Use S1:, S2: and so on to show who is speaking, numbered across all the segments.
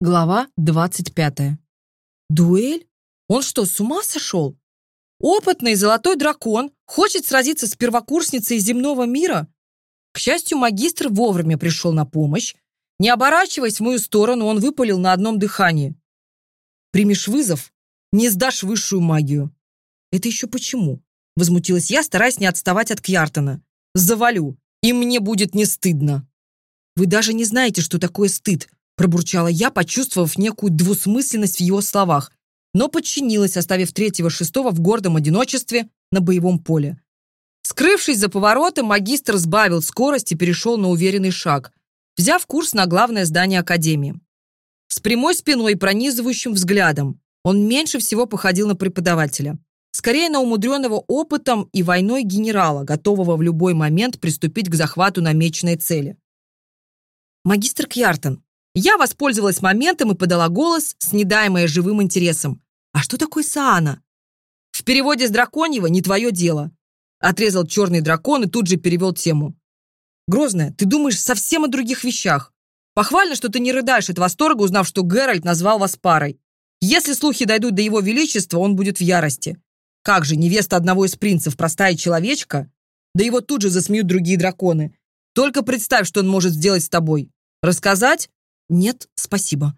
S1: Глава 25. Дуэль? Он что, с ума сошел? Опытный золотой дракон хочет сразиться с первокурсницей земного мира? К счастью, магистр вовремя пришел на помощь. Не оборачиваясь в мою сторону, он выпалил на одном дыхании. «Примешь вызов, не сдашь высшую магию». «Это еще почему?» Возмутилась я, стараясь не отставать от Кьяртона. «Завалю, и мне будет не стыдно». «Вы даже не знаете, что такое стыд», пробурчала я, почувствовав некую двусмысленность в его словах, но подчинилась, оставив третьего шестого в гордом одиночестве на боевом поле. Скрывшись за поворотом, магистр сбавил скорость и перешел на уверенный шаг, взяв курс на главное здание Академии. С прямой спиной и пронизывающим взглядом он меньше всего походил на преподавателя. Скорее на умудренного опытом и войной генерала, готового в любой момент приступить к захвату намеченной цели. «Магистр Кьяртон, я воспользовалась моментом и подала голос, снедаемая живым интересом. «А что такое Саана?» «В переводе с драконьего не твое дело», отрезал черный дракон и тут же перевел тему. «Грозная, ты думаешь совсем о других вещах. Похвально, что ты не рыдаешь от восторга, узнав, что Геральт назвал вас парой. Если слухи дойдут до его величества, он будет в ярости. Как же, невеста одного из принцев, простая человечка? Да его тут же засмеют другие драконы. Только представь, что он может сделать с тобой. Рассказать? Нет, спасибо.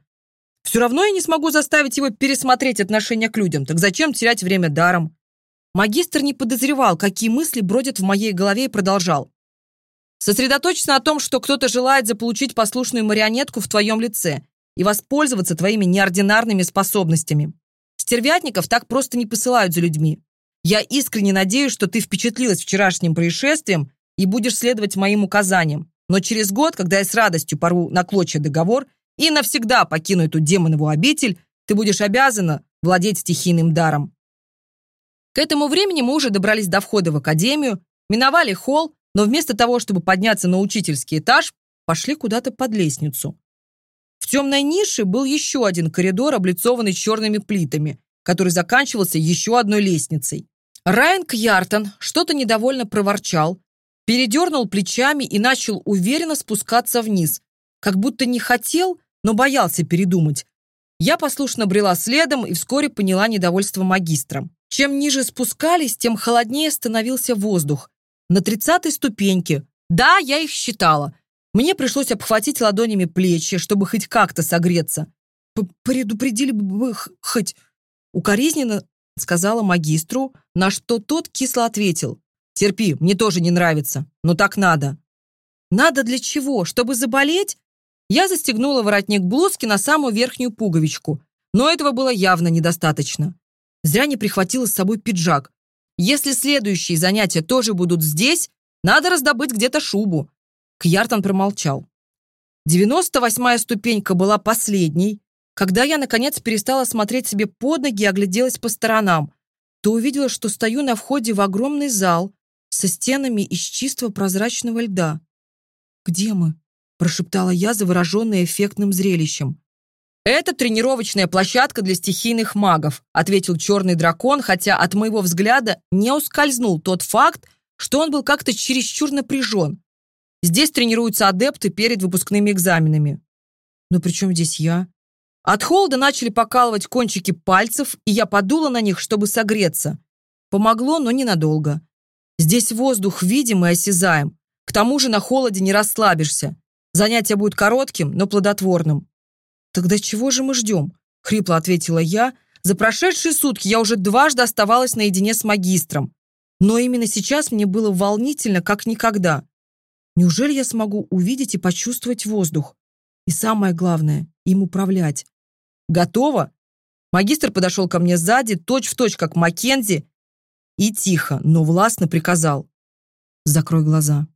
S1: Все равно я не смогу заставить его пересмотреть отношение к людям, так зачем терять время даром? Магистр не подозревал, какие мысли бродят в моей голове и продолжал. Сосредоточься на том, что кто-то желает заполучить послушную марионетку в твоем лице и воспользоваться твоими неординарными способностями. Стервятников так просто не посылают за людьми. Я искренне надеюсь, что ты впечатлилась вчерашним происшествием и будешь следовать моим указаниям но через год, когда я с радостью порву на клочья договор и навсегда покину эту демонову обитель, ты будешь обязана владеть стихийным даром. К этому времени мы уже добрались до входа в академию, миновали холл, но вместо того, чтобы подняться на учительский этаж, пошли куда-то под лестницу. В темной нише был еще один коридор, облицованный черными плитами, который заканчивался еще одной лестницей. Райан Кьяртон что-то недовольно проворчал, передернул плечами и начал уверенно спускаться вниз, как будто не хотел, но боялся передумать. Я послушно брела следом и вскоре поняла недовольство магистра. Чем ниже спускались, тем холоднее становился воздух. На тридцатой ступеньке. Да, я их считала. Мне пришлось обхватить ладонями плечи, чтобы хоть как-то согреться. «Предупредили бы хоть...» Укоризненно сказала магистру, на что тот кисло ответил. Терпи, мне тоже не нравится, но так надо. Надо для чего? Чтобы заболеть? Я застегнула воротник блузки на самую верхнюю пуговичку, но этого было явно недостаточно. Зря не прихватила с собой пиджак. Если следующие занятия тоже будут здесь, надо раздобыть где-то шубу. Кьяртон промолчал. 98-я ступенька была последней. Когда я, наконец, перестала смотреть себе под ноги и огляделась по сторонам, то увидела, что стою на входе в огромный зал, со стенами из чистого прозрачного льда. «Где мы?» – прошептала я, завороженная эффектным зрелищем. «Это тренировочная площадка для стихийных магов», ответил черный дракон, хотя от моего взгляда не ускользнул тот факт, что он был как-то чересчур напряжен. Здесь тренируются адепты перед выпускными экзаменами. Но при чем здесь я? От холода начали покалывать кончики пальцев, и я подула на них, чтобы согреться. Помогло, но ненадолго. Здесь воздух видим и осязаем. К тому же на холоде не расслабишься. Занятие будет коротким, но плодотворным». «Тогда чего же мы ждем?» — хрипло ответила я. «За прошедшие сутки я уже дважды оставалась наедине с магистром. Но именно сейчас мне было волнительно, как никогда. Неужели я смогу увидеть и почувствовать воздух? И самое главное, им управлять?» «Готово?» Магистр подошел ко мне сзади, точь-в-точь, точь, как Маккензи, и тихо, но властно приказал. «Закрой глаза».